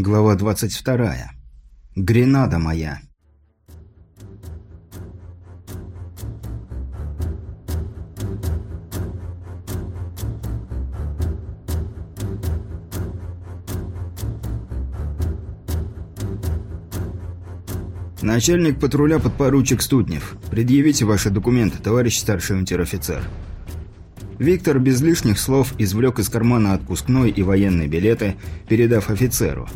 Глава 22. Гренада моя. Начальник патруля подпоручик Студнев. Предъявите ваши документы, товарищ старший унтер-офицер. Виктор без лишних слов извлек из кармана отпускной и военные билеты, передав офицеру.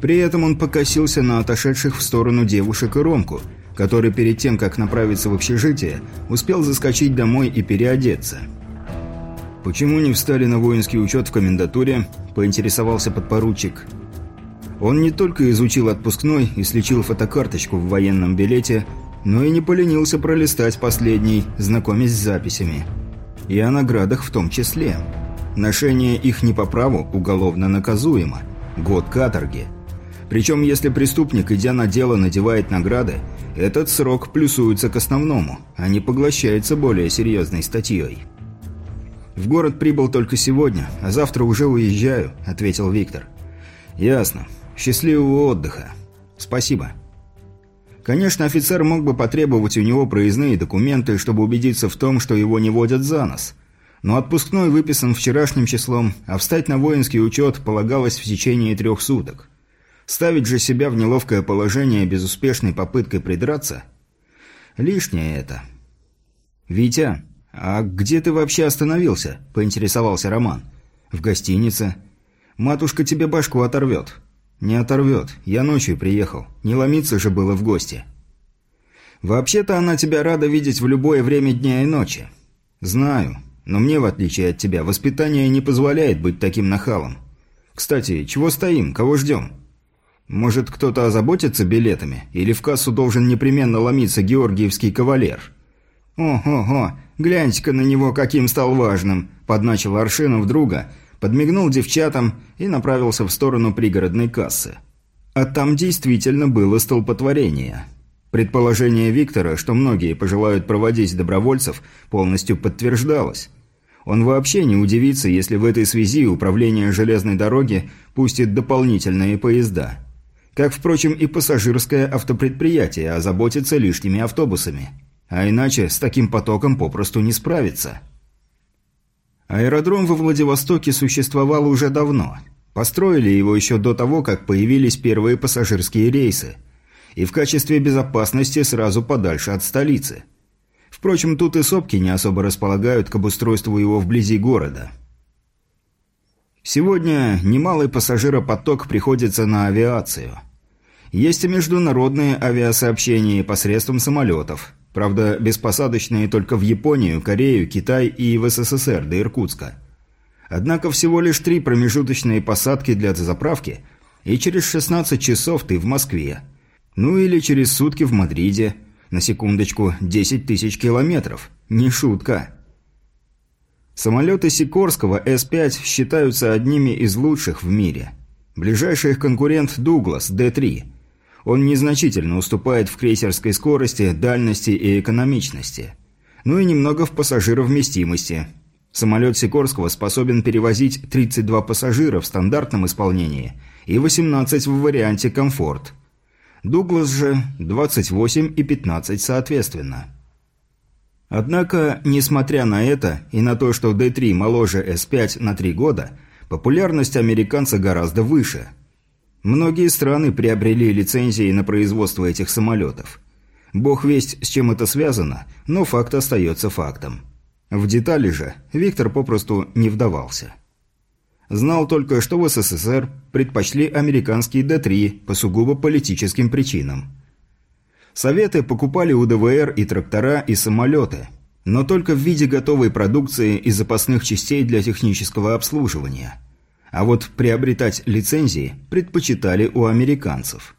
При этом он покосился на отошедших в сторону девушек и Ромку, который перед тем, как направиться в общежитие, успел заскочить домой и переодеться. «Почему не встали на воинский учет в комендатуре?» – поинтересовался подпоручик. Он не только изучил отпускной и слечил фотокарточку в военном билете, но и не поленился пролистать последний, знакомясь с записями. И о наградах в том числе. Ношение их не по праву уголовно наказуемо. Год каторги – причем, если преступник, идя на дело, надевает награды, этот срок плюсуется к основному, а не поглощается более серьезной статьей. «В город прибыл только сегодня, а завтра уже уезжаю», — ответил Виктор. «Ясно. Счастливого отдыха. Спасибо». Конечно, офицер мог бы потребовать у него проездные документы, чтобы убедиться в том, что его не водят за нос. Но отпускной выписан вчерашним числом, а встать на воинский учет полагалось в течение трех суток. Ставить же себя в неловкое положение безуспешной попыткой придраться – лишнее это. «Витя, а где ты вообще остановился?» – поинтересовался Роман. «В гостинице. Матушка тебе башку оторвет». «Не оторвет. Я ночью приехал. Не ломиться же было в гости». «Вообще-то она тебя рада видеть в любое время дня и ночи». «Знаю. Но мне, в отличие от тебя, воспитание не позволяет быть таким нахалом. Кстати, чего стоим? Кого ждем?» Может, кто-то озаботится билетами? Или в кассу должен непременно ломиться георгиевский кавалер? «О-хо-хо, гляньте-ка на него, каким стал важным!» – подначил Аршинов друга, подмигнул девчатам и направился в сторону пригородной кассы. А там действительно было столпотворение. Предположение Виктора, что многие пожелают проводить добровольцев, полностью подтверждалось. Он вообще не удивится, если в этой связи управление железной дороги пустит дополнительные поезда – как, впрочем, и пассажирское автопредприятие озаботится лишними автобусами. А иначе с таким потоком попросту не справиться. Аэродром во Владивостоке существовал уже давно. Построили его еще до того, как появились первые пассажирские рейсы. И в качестве безопасности сразу подальше от столицы. Впрочем, тут и сопки не особо располагают к обустройству его вблизи города. Сегодня немалый пассажиропоток приходится на авиацию – есть и международные авиасообщения посредством самолетов. Правда, беспосадочные только в Японию, Корею, Китай и в СССР до Иркутска. Однако всего лишь три промежуточные посадки для заправки, и через 16 часов ты в Москве. Ну или через сутки в Мадриде. На секундочку, 10 тысяч километров. Не шутка. Самолеты Сикорского С-5 считаются одними из лучших в мире. Ближайший их конкурент Дуглас Д-3 – он незначительно уступает в крейсерской скорости, дальности и экономичности. Ну и немного в пассажировместимости. Самолет Сикорского способен перевозить 32 пассажира в стандартном исполнении и 18 в варианте «Комфорт». Дуглас же 28 и 15 соответственно. Однако, несмотря на это и на то, что D3 моложе S5 на 3 года, популярность американца гораздо выше – Многие страны приобрели лицензии на производство этих самолетов. Бог весть, с чем это связано, но факт остается фактом. В детали же Виктор попросту не вдавался. Знал только, что в СССР предпочли американский Д-3 по сугубо политическим причинам. Советы покупали у ДВР и трактора, и самолеты, но только в виде готовой продукции и запасных частей для технического обслуживания – а вот приобретать лицензии предпочитали у американцев.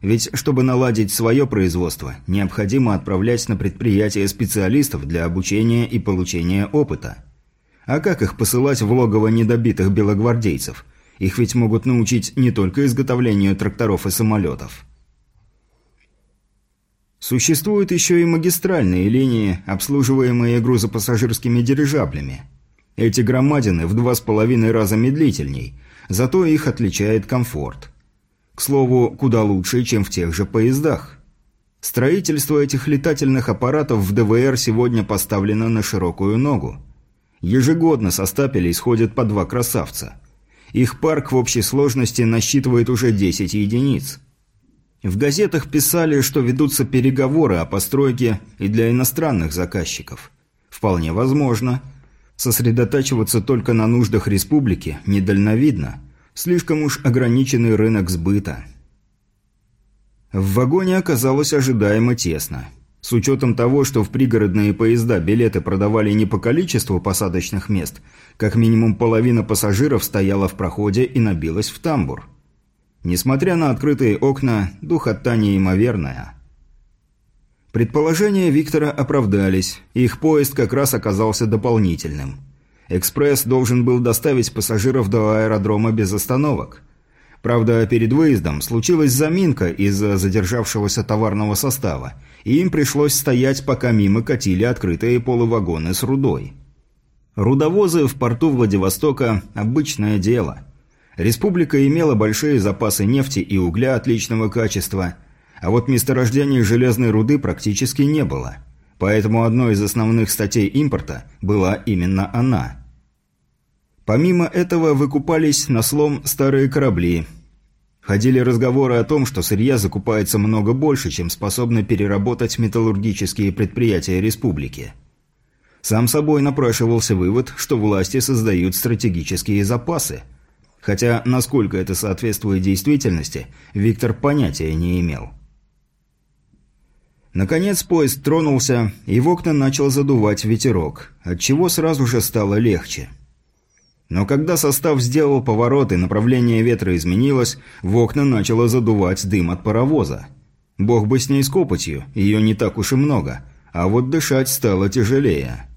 Ведь чтобы наладить свое производство, необходимо отправлять на предприятия специалистов для обучения и получения опыта. А как их посылать в логово недобитых белогвардейцев? Их ведь могут научить не только изготовлению тракторов и самолетов. Существуют еще и магистральные линии, обслуживаемые грузопассажирскими дирижаблями – эти громадины в два с половиной раза медлительней, зато их отличает комфорт. К слову, куда лучше, чем в тех же поездах. Строительство этих летательных аппаратов в ДВР сегодня поставлено на широкую ногу. Ежегодно со стапелей сходят по два красавца. Их парк в общей сложности насчитывает уже 10 единиц. В газетах писали, что ведутся переговоры о постройке и для иностранных заказчиков. Вполне возможно. Сосредотачиваться только на нуждах республики недальновидно. Слишком уж ограниченный рынок сбыта. В вагоне оказалось ожидаемо тесно. С учетом того, что в пригородные поезда билеты продавали не по количеству посадочных мест, как минимум половина пассажиров стояла в проходе и набилась в тамбур. Несмотря на открытые окна, духота неимоверная. Предположения Виктора оправдались, их поезд как раз оказался дополнительным. «Экспресс» должен был доставить пассажиров до аэродрома без остановок – Правда, перед выездом случилась заминка из-за задержавшегося товарного состава, и им пришлось стоять, пока мимо катили открытые полувагоны с рудой. Рудовозы в порту Владивостока – обычное дело. Республика имела большие запасы нефти и угля отличного качества, а вот месторождений железной руды практически не было. Поэтому одной из основных статей импорта была именно она – Помимо этого выкупались на слом старые корабли. Ходили разговоры о том, что сырья закупается много больше, чем способны переработать металлургические предприятия республики. Сам собой напрашивался вывод, что власти создают стратегические запасы. Хотя, насколько это соответствует действительности, Виктор понятия не имел. Наконец поезд тронулся, и в окна начал задувать ветерок, отчего сразу же стало легче – но когда состав сделал поворот и направление ветра изменилось, в окна начало задувать дым от паровоза. Бог бы с ней с копотью, ее не так уж и много, а вот дышать стало тяжелее.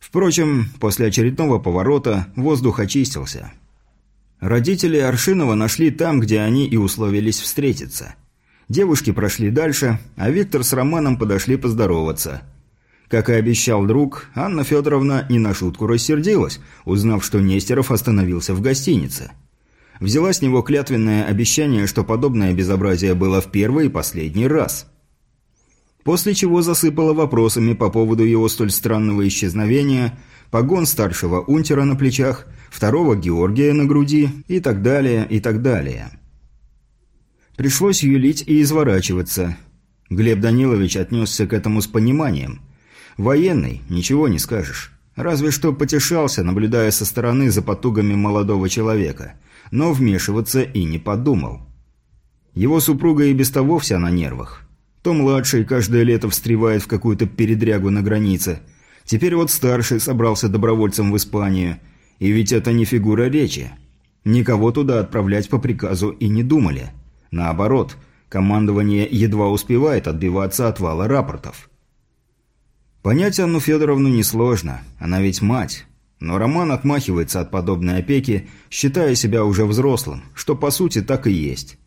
Впрочем, после очередного поворота воздух очистился. Родители Аршинова нашли там, где они и условились встретиться. Девушки прошли дальше, а Виктор с Романом подошли поздороваться – как и обещал друг, Анна Федоровна не на шутку рассердилась, узнав, что Нестеров остановился в гостинице. Взяла с него клятвенное обещание, что подобное безобразие было в первый и последний раз. После чего засыпала вопросами по поводу его столь странного исчезновения, погон старшего унтера на плечах, второго Георгия на груди и так далее, и так далее. Пришлось юлить и изворачиваться. Глеб Данилович отнесся к этому с пониманием – Военный, ничего не скажешь. Разве что потешался, наблюдая со стороны за потугами молодого человека. Но вмешиваться и не подумал. Его супруга и без того вся на нервах. То младший каждое лето встревает в какую-то передрягу на границе. Теперь вот старший собрался добровольцем в Испанию. И ведь это не фигура речи. Никого туда отправлять по приказу и не думали. Наоборот, командование едва успевает отбиваться от вала рапортов. Понять Анну Федоровну несложно, она ведь мать. Но Роман отмахивается от подобной опеки, считая себя уже взрослым, что по сути так и есть.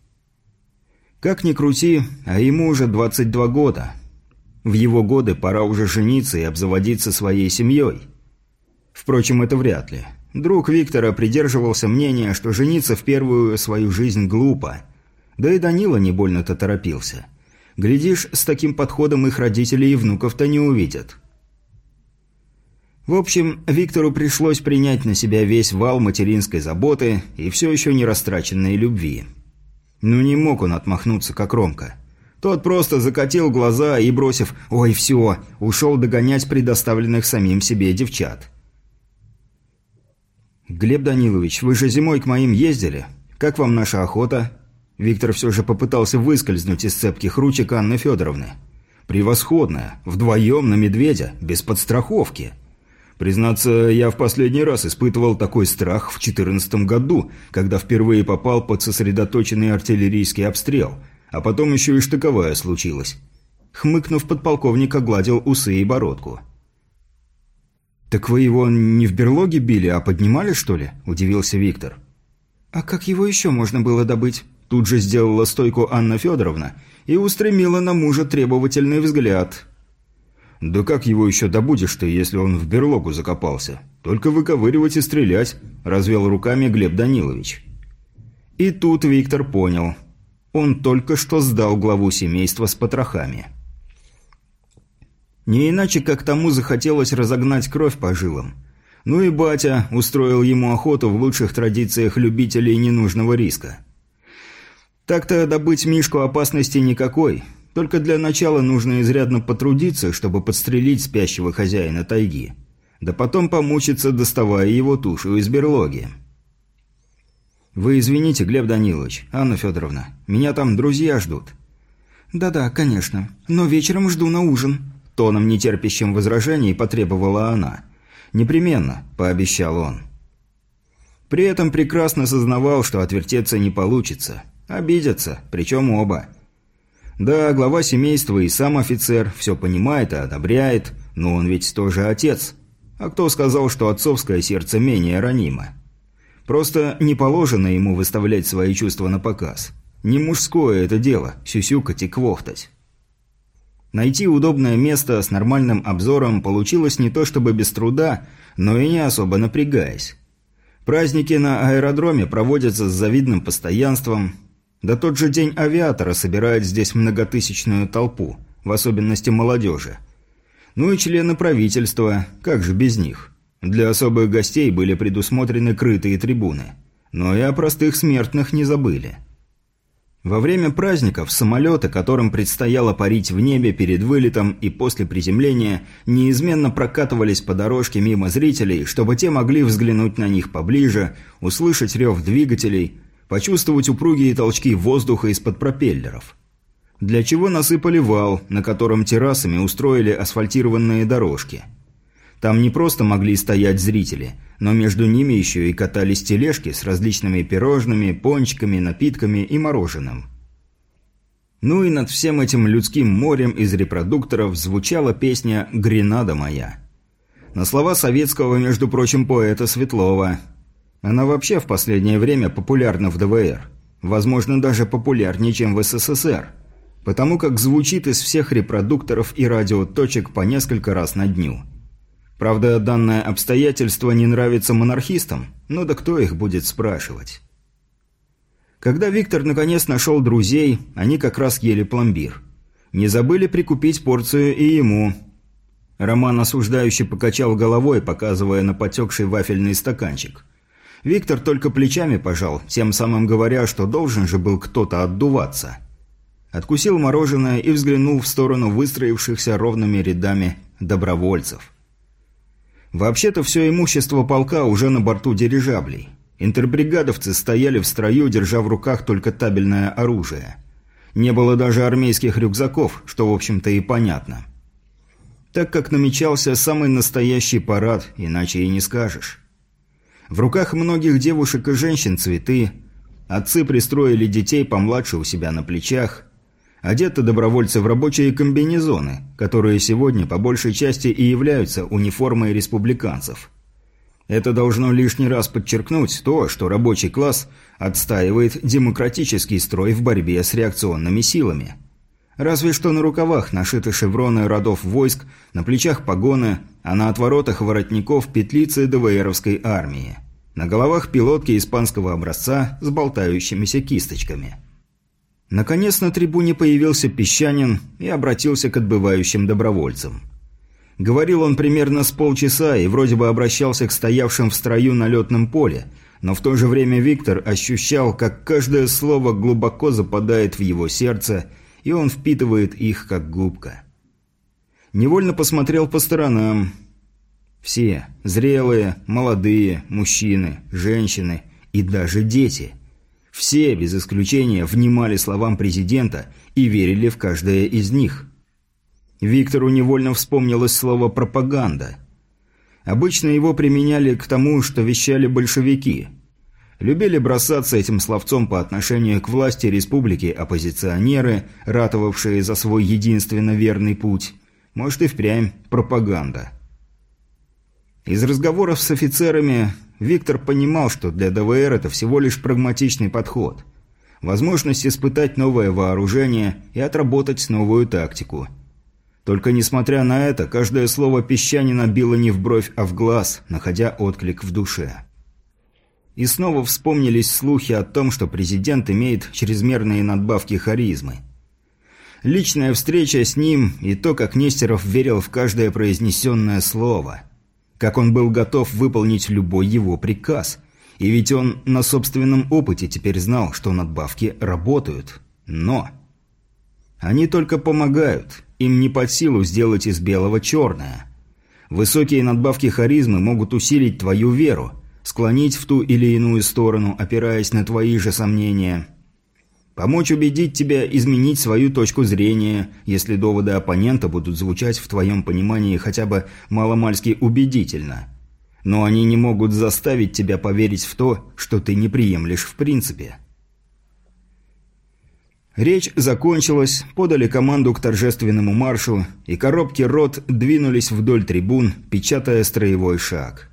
Как ни крути, а ему уже 22 года. В его годы пора уже жениться и обзаводиться своей семьей. Впрочем, это вряд ли. Друг Виктора придерживался мнения, что жениться в первую свою жизнь глупо. Да и Данила не больно-то торопился. Глядишь, с таким подходом их родители и внуков-то не увидят. В общем, Виктору пришлось принять на себя весь вал материнской заботы и все еще не растраченной любви. Ну не мог он отмахнуться, как Ромка. Тот просто закатил глаза и, бросив «Ой, все», ушел догонять предоставленных самим себе девчат. «Глеб Данилович, вы же зимой к моим ездили. Как вам наша охота?» Виктор все же попытался выскользнуть из цепких ручек Анны Федоровны. «Превосходная. Вдвоем на медведя, без подстраховки». Признаться, я в последний раз испытывал такой страх в 14 году, когда впервые попал под сосредоточенный артиллерийский обстрел, а потом еще и штыковая случилась. Хмыкнув, подполковник огладил усы и бородку. «Так вы его не в берлоге били, а поднимали, что ли?» – удивился Виктор. «А как его еще можно было добыть?» Тут же сделала стойку Анна Федоровна и устремила на мужа требовательный взгляд. «Да как его еще добудешь-то, если он в берлогу закопался? Только выковыривать и стрелять», – развел руками Глеб Данилович. И тут Виктор понял. Он только что сдал главу семейства с потрохами. Не иначе, как тому захотелось разогнать кровь по жилам. Ну и батя устроил ему охоту в лучших традициях любителей ненужного риска. Так-то добыть Мишку опасности никакой, только для начала нужно изрядно потрудиться, чтобы подстрелить спящего хозяина тайги. Да потом помучиться, доставая его тушу из берлоги. «Вы извините, Глеб Данилович, Анна Федоровна, меня там друзья ждут». «Да-да, конечно, но вечером жду на ужин», – тоном нетерпящим возражений потребовала она. «Непременно», – пообещал он. При этом прекрасно сознавал, что отвертеться не получится. Обидятся, причем оба. Да, глава семейства и сам офицер все понимает и одобряет, но он ведь тоже отец. А кто сказал, что отцовское сердце менее ранимо? Просто не положено ему выставлять свои чувства на показ. Не мужское это дело – сюсюкать и квохтать. Найти удобное место с нормальным обзором получилось не то чтобы без труда, но и не особо напрягаясь. Праздники на аэродроме проводятся с завидным постоянством, да тот же день авиатора собирает здесь многотысячную толпу, в особенности молодежи. Ну и члены правительства, как же без них? Для особых гостей были предусмотрены крытые трибуны. Но и о простых смертных не забыли. Во время праздников самолеты, которым предстояло парить в небе перед вылетом и после приземления, неизменно прокатывались по дорожке мимо зрителей, чтобы те могли взглянуть на них поближе, услышать рев двигателей, почувствовать упругие толчки воздуха из-под пропеллеров. Для чего насыпали вал, на котором террасами устроили асфальтированные дорожки. Там не просто могли стоять зрители, но между ними еще и катались тележки с различными пирожными, пончиками, напитками и мороженым. Ну и над всем этим людским морем из репродукторов звучала песня «Гренада моя». На слова советского, между прочим, поэта Светлова – она вообще в последнее время популярна в ДВР. Возможно, даже популярнее, чем в СССР. Потому как звучит из всех репродукторов и радиоточек по несколько раз на дню. Правда, данное обстоятельство не нравится монархистам, но да кто их будет спрашивать. Когда Виктор наконец нашел друзей, они как раз ели пломбир. Не забыли прикупить порцию и ему. Роман осуждающе покачал головой, показывая на потекший вафельный стаканчик – Виктор только плечами пожал, тем самым говоря, что должен же был кто-то отдуваться. Откусил мороженое и взглянул в сторону выстроившихся ровными рядами добровольцев. Вообще-то все имущество полка уже на борту дирижаблей. Интербригадовцы стояли в строю, держа в руках только табельное оружие. Не было даже армейских рюкзаков, что, в общем-то, и понятно. Так как намечался самый настоящий парад, иначе и не скажешь. В руках многих девушек и женщин цветы. Отцы пристроили детей помладше у себя на плечах. Одеты добровольцы в рабочие комбинезоны, которые сегодня по большей части и являются униформой республиканцев. Это должно лишний раз подчеркнуть то, что рабочий класс отстаивает демократический строй в борьбе с реакционными силами. Разве что на рукавах нашиты шевроны родов войск, на плечах погоны, а на отворотах воротников петлицы ДВРовской армии. На головах пилотки испанского образца с болтающимися кисточками. Наконец на трибуне появился Песчанин и обратился к отбывающим добровольцам. Говорил он примерно с полчаса и вроде бы обращался к стоявшим в строю на летном поле, но в то же время Виктор ощущал, как каждое слово глубоко западает в его сердце, и он впитывает их как губка. Невольно посмотрел по сторонам. Все – зрелые, молодые, мужчины, женщины и даже дети. Все, без исключения, внимали словам президента и верили в каждое из них. Виктору невольно вспомнилось слово «пропаганда». Обычно его применяли к тому, что вещали большевики. Любили бросаться этим словцом по отношению к власти республики оппозиционеры, ратовавшие за свой единственно верный путь – может и впрямь пропаганда. Из разговоров с офицерами Виктор понимал, что для ДВР это всего лишь прагматичный подход. Возможность испытать новое вооружение и отработать новую тактику. Только несмотря на это, каждое слово песчанина било не в бровь, а в глаз, находя отклик в душе. И снова вспомнились слухи о том, что президент имеет чрезмерные надбавки харизмы. Личная встреча с ним и то, как Нестеров верил в каждое произнесенное слово. Как он был готов выполнить любой его приказ. И ведь он на собственном опыте теперь знал, что надбавки работают. Но... Они только помогают. Им не под силу сделать из белого черное. Высокие надбавки харизмы могут усилить твою веру, склонить в ту или иную сторону, опираясь на твои же сомнения. Помочь убедить тебя изменить свою точку зрения, если доводы оппонента будут звучать в твоем понимании хотя бы маломальски убедительно. Но они не могут заставить тебя поверить в то, что ты не приемлешь в принципе. Речь закончилась, подали команду к торжественному маршу, и коробки рот двинулись вдоль трибун, печатая строевой шаг.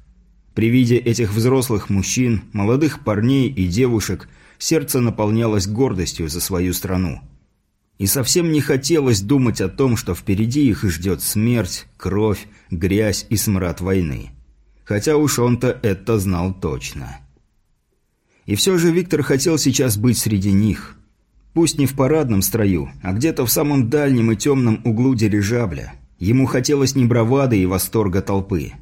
При виде этих взрослых мужчин, молодых парней и девушек, сердце наполнялось гордостью за свою страну. И совсем не хотелось думать о том, что впереди их ждет смерть, кровь, грязь и смрад войны. Хотя уж он-то это знал точно. И все же Виктор хотел сейчас быть среди них – Пусть не в парадном строю, а где-то в самом дальнем и темном углу дирижабля. Ему хотелось не бравады и восторга толпы.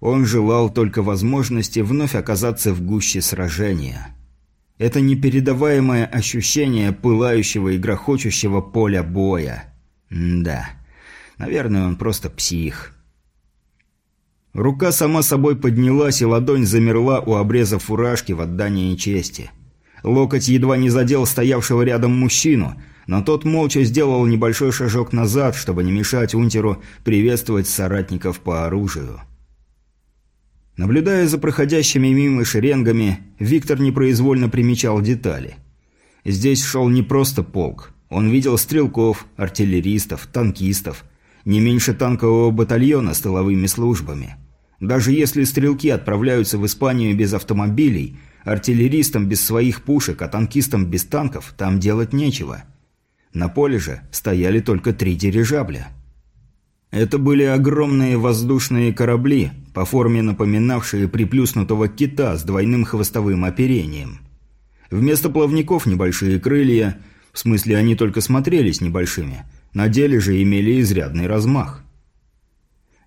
Он желал только возможности вновь оказаться в гуще сражения. Это непередаваемое ощущение пылающего и грохочущего поля боя. М да, наверное, он просто псих. Рука сама собой поднялась, и ладонь замерла у обреза фуражки в отдании чести – Локоть едва не задел стоявшего рядом мужчину, но тот молча сделал небольшой шажок назад, чтобы не мешать унтеру приветствовать соратников по оружию. Наблюдая за проходящими мимо шеренгами, Виктор непроизвольно примечал детали. Здесь шел не просто полк. Он видел стрелков, артиллеристов, танкистов, не меньше танкового батальона с тыловыми службами. Даже если стрелки отправляются в Испанию без автомобилей – Артиллеристам без своих пушек, а танкистам без танков там делать нечего. На поле же стояли только три дирижабля. Это были огромные воздушные корабли, по форме напоминавшие приплюснутого кита с двойным хвостовым оперением. Вместо плавников небольшие крылья, в смысле они только смотрелись небольшими, на деле же имели изрядный размах.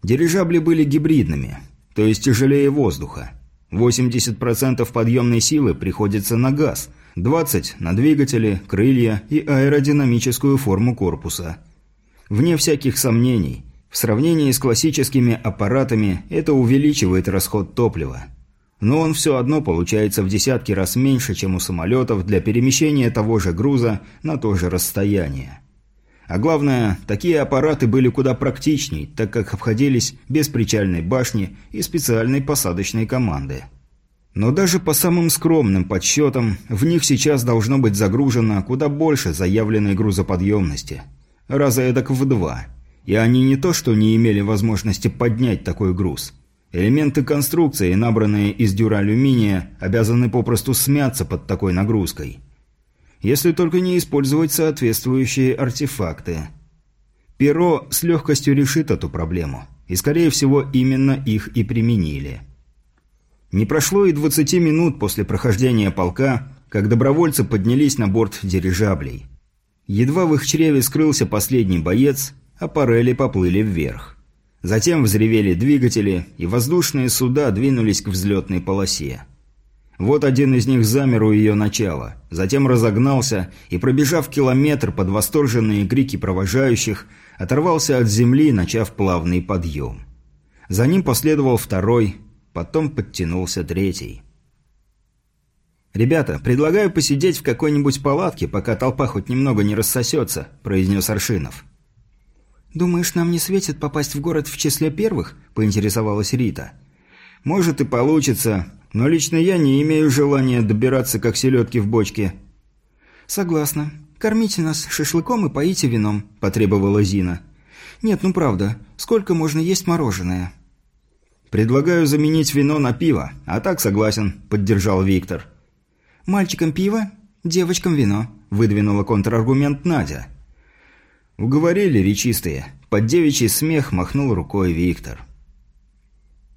Дирижабли были гибридными, то есть тяжелее воздуха. 80% подъемной силы приходится на газ, 20% на двигатели, крылья и аэродинамическую форму корпуса. Вне всяких сомнений, в сравнении с классическими аппаратами это увеличивает расход топлива. Но он все одно получается в десятки раз меньше, чем у самолетов для перемещения того же груза на то же расстояние. А главное, такие аппараты были куда практичней, так как обходились без причальной башни и специальной посадочной команды. Но даже по самым скромным подсчетам, в них сейчас должно быть загружено куда больше заявленной грузоподъемности. Раза эдак в два. И они не то что не имели возможности поднять такой груз. Элементы конструкции, набранные из дюралюминия, обязаны попросту смяться под такой нагрузкой – если только не использовать соответствующие артефакты. Перо с легкостью решит эту проблему, и, скорее всего, именно их и применили. Не прошло и 20 минут после прохождения полка, как добровольцы поднялись на борт дирижаблей. Едва в их чреве скрылся последний боец, а парели поплыли вверх. Затем взревели двигатели, и воздушные суда двинулись к взлетной полосе. Вот один из них замер у ее начала, затем разогнался и, пробежав километр под восторженные крики провожающих, оторвался от земли, начав плавный подъем. За ним последовал второй, потом подтянулся третий. «Ребята, предлагаю посидеть в какой-нибудь палатке, пока толпа хоть немного не рассосется», – произнес Аршинов. «Думаешь, нам не светит попасть в город в числе первых?» – поинтересовалась Рита. «Может и получится, но лично я не имею желания добираться как селедки в бочке». «Согласна. Кормите нас шашлыком и поите вином», – потребовала Зина. «Нет, ну правда, сколько можно есть мороженое?» «Предлагаю заменить вино на пиво, а так согласен», – поддержал Виктор. «Мальчикам пиво, девочкам вино», – выдвинула контраргумент Надя. Уговорили речистые. Под девичий смех махнул рукой Виктор.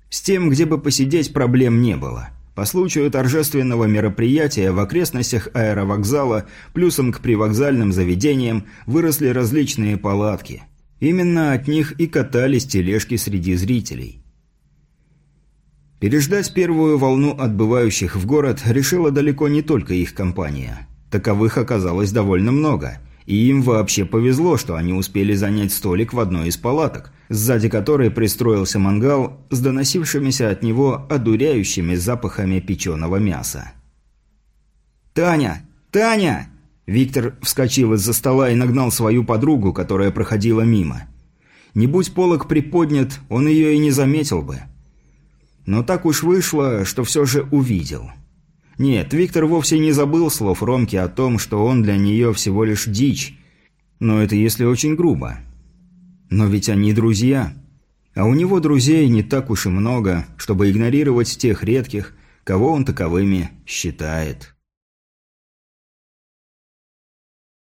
С тем, где бы посидеть, проблем не было. По случаю торжественного мероприятия в окрестностях аэровокзала плюсом к привокзальным заведениям выросли различные палатки. Именно от них и катались тележки среди зрителей. Переждать первую волну отбывающих в город решила далеко не только их компания. Таковых оказалось довольно много – и им вообще повезло, что они успели занять столик в одной из палаток, сзади которой пристроился мангал с доносившимися от него одуряющими запахами печеного мяса. «Таня! Таня!» Виктор вскочил из-за стола и нагнал свою подругу, которая проходила мимо. Не будь полок приподнят, он ее и не заметил бы. Но так уж вышло, что все же увидел. Нет, Виктор вовсе не забыл слов Ромки о том, что он для нее всего лишь дичь. Но это если очень грубо. Но ведь они друзья. А у него друзей не так уж и много, чтобы игнорировать тех редких, кого он таковыми считает.